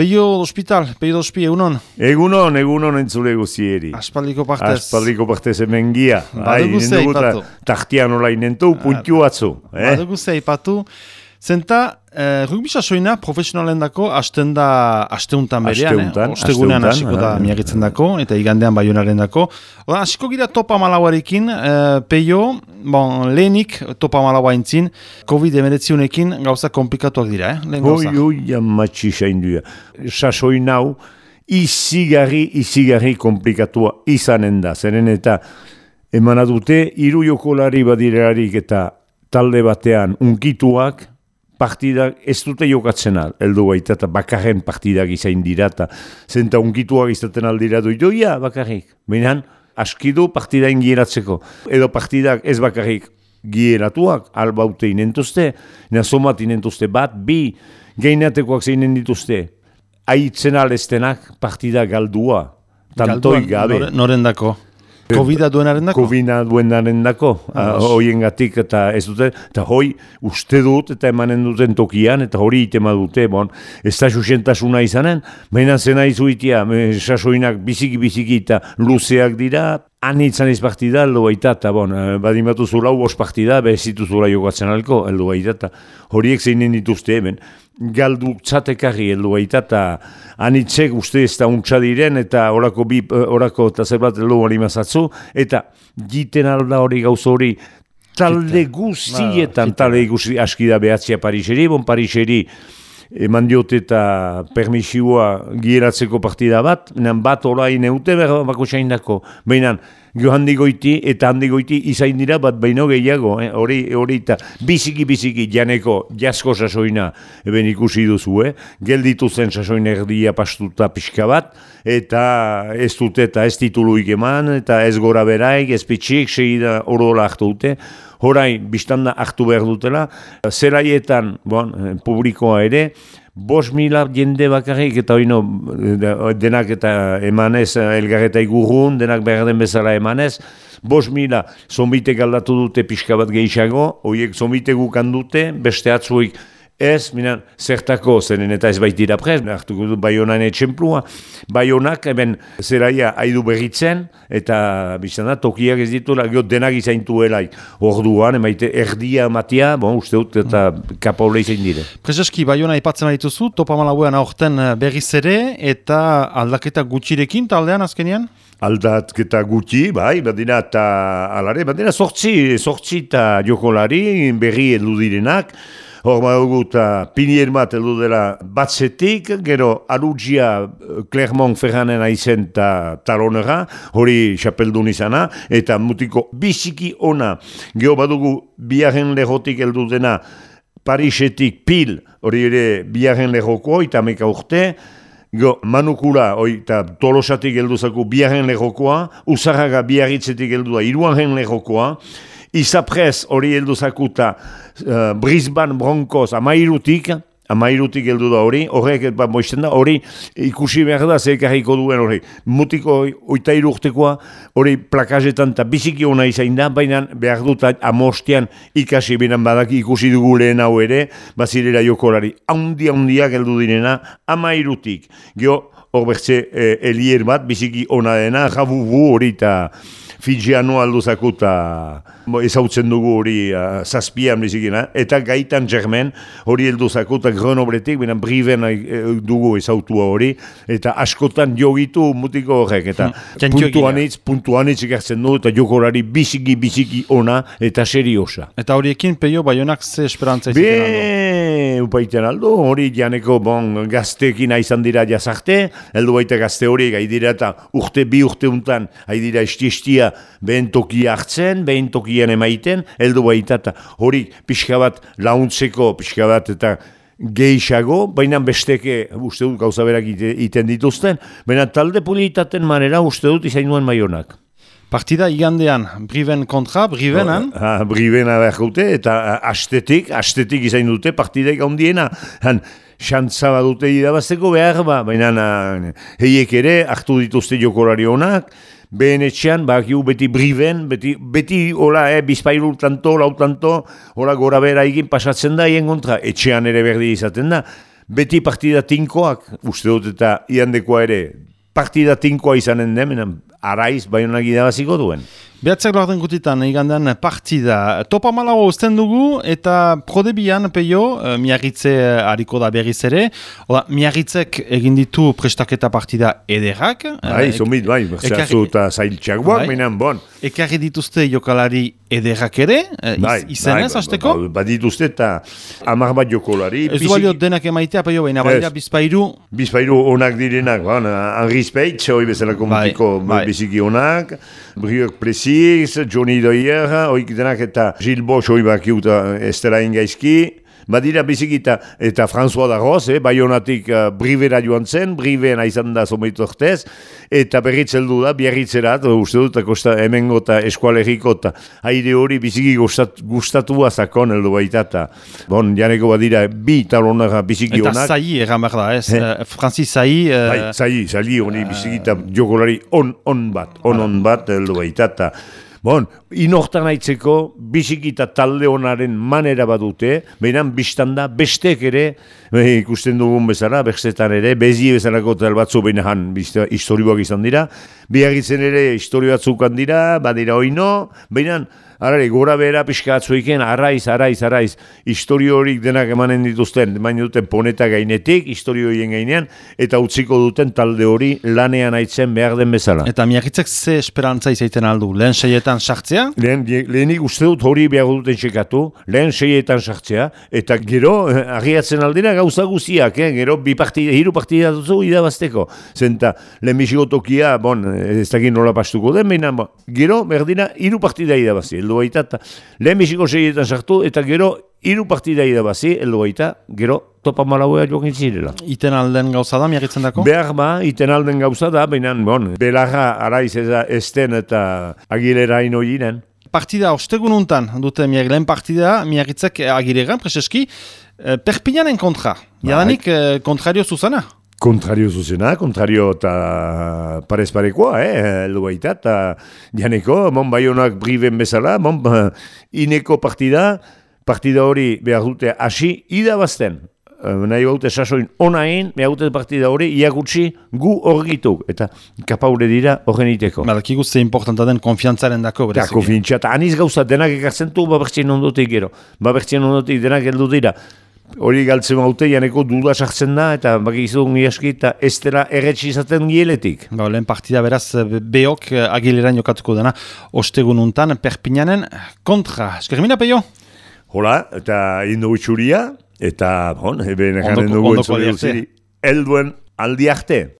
Peio hospital, peio hospi, egunon? Egunon, egunon entzule guzieri. Aspaldiko partez. Aspaldiko partez hemen gia. Badugu zei ipatu. Tartian ola inentu, puntiu atzu. Eh? Badugu zei ipatu. Zenta, eh, rugbisa soina profesionalen dako hasten da hasteuntan berean, eh? ostegunean hasiko da miagitzen dako, eta igandean baionaren dako. Oda, hasiko gira topa malauarekin, eh, peio, bon, lehenik topa malaua intzin, COVID-19 gauza komplikatuak dira, eh? lehen gauza. Hoi, hoi, amatxi sain duia. Sasoi nau, izigarri, izigarri komplikatua izanen da, zeren eta emana dute, iru jokolari badirarik eta talde batean unkituak, partidak ez dute jokatzen al, eldu baita, eta bakarren partidak izain dira, eta zenta unkituak izaten aldira du, joia bakarrik, behinan, askidu partida ingieratzeko, edo partidak ez bakarrik gieratuak, albaute inentuzte, nazomat inentuzte bat, bi, gainatekoak zeinen dituzte, aitzen alestenak partida galdua, tantoi gabe. Norendako? Covida duenaren dako? Covida duenaren dako, hoien gatik, eta ez dute, eta hoi uste dut, eta emanen duten tokian, eta hori itema dute, bon, ez da susentasuna izanen, baina zena izuitia, sasoinak biziki-biziki eta luzeak dira, Anitzan ez partida, eldo baita, eta bon, eh, badimatu zula huos partida, bezitu zula jokatzen alko, eldo baita, eta horiek zeinen dituzte hemen. Galdu txatekarri eldo baita, eta anitzek uste ez da untsa diren, eta orako bi, eh, orako eta zerbat eldo hori mazatzu, eta giten alda hori gauz hori, talde guzietan, talde guzi askida behatzia Pariseri, bon Pariseri, eman diote eta permisioa gieratzeko partida bat, nan bat orain eute behar bako dako. Baina, gio handi goiti eta handi goiti izain dira bat baino gehiago, eh? hori, hori eta biziki biziki janeko jasko sasoina eben ikusi duzu, eh? gelditu zen sasoina erdia pastuta pixka bat, eta ez dute eta ez tituluik eman, eta ez gora beraik, ez pitxik, segida orola hartu dute, Horain, biztanda hartu behar dutela, zeraietan, bon, publikoa ere, bos mila jende bakarrik eta oino denak eta emanez elgarreta igurrun, denak behar den bezala emanez, bos mila zombitek aldatu dute pixka bat gehiago, horiek zombitek gukan dute, beste atzuik Ez, minan, zertako zenen eta ez baitira prez, hartuko du Bayonan etxemplua. Bayonak, eben, zeraia haidu berritzen, eta bizan da, tokiak ez ditu, gio denak izaintu helai. Orduan, emaite, erdia matia, bon, uste dut, eta kapaule izain dire. Prezeski, Bayona ipatzen badituzu, topa malagoean aurten eh, berriz ere, eta aldaketa gutxirekin taldean azkenian? Aldatketa gutxi, bai, badina eta alare, badina sortzi, sortzi eta jokolari berri edu direnak, Hor badugu eta pinier bat edo dela batzetik, gero Arugia eh, Clermont Ferranen aizen eta talonera, hori xapeldun izana, eta mutiko biziki ona, gero badugu biaren lehotik eldu dena Parisetik pil, hori ere biaren lehoko, eta meka urte, Go, manukula, oi, eta tolosatik heldu zaku biaren lehokoa, usarraga biarritzetik heldu da iruaren lehokoa, Izaprez hori heldu zakuta uh, Brisbane Broncos amairutik, amairutik heldu da hori, horrek eta moisten da, hori ikusi behar da zekarriko duen hori. Mutiko oita irurtekoa, hori plakazetan eta biziki hona izain da, baina behar dut amostian ikasi binan badak ikusi dugu lehen hau ere, bazirera jokolari. Haundi, haundiak heldu direna, amairutik. Gio, hor bertze eh, elier bat, biziki hona dena, jabubu hori eta Fijiano alduzakuta ezautzen dugu hori uh, zazpian bizikina, eta gaitan Germen hori helduzakuta Grenobletik, binen briven uh, dugu ezautua hori, eta askotan jogitu mutiko horrek, eta hmm. puntuanitz, puntuanitz ikertzen du, eta jokorari biziki, biziki ona, eta seriosa. Eta horiekin peio baionak ze esperantza aldo? Upaiten aldo, hori janeko bon, gaztekin aizan dira jazarte, heldu baita gazte hori gai dira eta urte bi urte untan, haidira esti-estia behen tokia hartzen, behen tokian emaiten, heldu baita eta hori pixka bat launtzeko, pixka bat eta gehiago, baina besteke uste dut gauza berak iten dituzten, baina talde politaten manera uste dut izain duen maionak. Partida igandean, Briven kontra, Brivenan? Ha, Brivena behar dute, eta astetik, astetik izain dute partidek handiena. Han, xantza dute idabazteko behar ba, baina heiek ere, hartu dituzte jokolari honak, behen etxean, bakiu beti briven, beti, beti hola, eh, bizpailu tanto, lau tanto, hola gora bera egin pasatzen da, hien kontra, etxean ere berdi izaten da, beti partida tinkoak, uste dut eta iandekoa ere, partida tinkoa izanen den, araiz baionak idabaziko duen. Behatzak lorten gutitan, igandean partida. Topa malago usten dugu eta prodebian peio, uh, miagitze hariko da berriz ere. Oda, miagitzek egin ditu prestaketa partida ederrak. Bai, uh, zomit, bai, zertzu eta zailtxak bai. bon. Ekarri dituzte jokalari ederrak ere, bai, izenez, bai, azteko? Ba, ba, dituzte eta amar bat jokolari. Ez du balio denak emaitea, peio, baina baina bizpairu. Bizpairu onak direnak, bon, Henri Speitz, hoi bezalako bai, mutiko bai. biziki onak, Briok Plesi, Ziz, Johnny Doyer, oik denak eta Gilles Bosch hoi bakiuta estera ingaizki, Badira bizikita eta François Darroz, eh, baionatik uh, brivera joan zen, brivena izan da zomeitu ortez, eta berritzeldu da, biarritzerat, uste dut, kosta hemengo eta eskualeriko eta haide hori biziki gustat, gustatua zakon eldo baita, eta bon, janeko badira, bi talonara biziki honak. Eta zai egan behar da, ez? Eh? Uh, Francis zai... Uh... Bai, zai, zai, honi bizikita jokolari on, on bat, on, on bat eldo baita, eta Bon, inortan aitzeko, bizikita talde honaren manera badute, behinan biztan da, bestek ere, behi, ikusten dugun bezala, bestetan ere, bezi bezalako tal batzu behinan historioak izan dira, bihagitzen ere historio batzuk dira, badira oino, behinan, Arari, gora behera pixka atzuiken, arraiz, arraiz, arraiz, historio horik denak emanen dituzten, baina duten poneta gainetik, historio horien gainean, eta utziko duten talde hori lanean aitzen behar den bezala. Eta miagitzek ze esperantza izaiten aldu, lehen seietan sartzea? Lehen, lehenik uste dut hori behar duten txekatu, lehen seietan sartzea, eta gero, eh, agiatzen aldera gauza guziak, eh? gero, bi partida, hiru partida duzu idabazteko. Zenta, lehen tokia, bon, ez dakit nola pastuko den, baina, gero, berdina, hiru partida idabazia heldu baita, eta lehen biziko segietan sartu, eta gero hiru partida irabazi, heldu baita, gero topa malauea jokin zirela. Iten alden gauza da, miagitzen dako? Behar ba, iten alden gauza da, baina, bon, belarra araiz esten eta agilera ino. Partida, ostegun untan, dute miag, lehen partida, miagitzek agilegan, preseski, eh, perpinanen kontra. Bai. Jadanik, eh, kontrario zuzana? Kontrario zuzena, kontrario eta parez parekoa, eh, heldu baita, eta janeko, mon bai honak briben bezala, mon ba, ineko partida, partida hori behar dute hasi idabazten. E, nahi baute sasoin onain, behar dute partida hori iagutsi gu horregituk, eta kapaure dira horren iteko. Ba, dakik guzti importanta den konfiantzaren dako, bereziki. Ja, konfiantzia, eta aniz gauza denak ekartzen du, babertzien ondotik gero. Babertzien ondotik denak heldu dira hori galtzen maute, janeko duda sartzen da, eta baki izan giaski, eta ez dela erretsi izaten gieletik. Ba, lehen partida beraz, beok eh, agileran jokatuko dena, ostegun untan, perpinanen kontra. Eskermina, peio? Hola, eta indo utxuria, eta, bon, eben, jaren dugu entzule elduen aldi arte.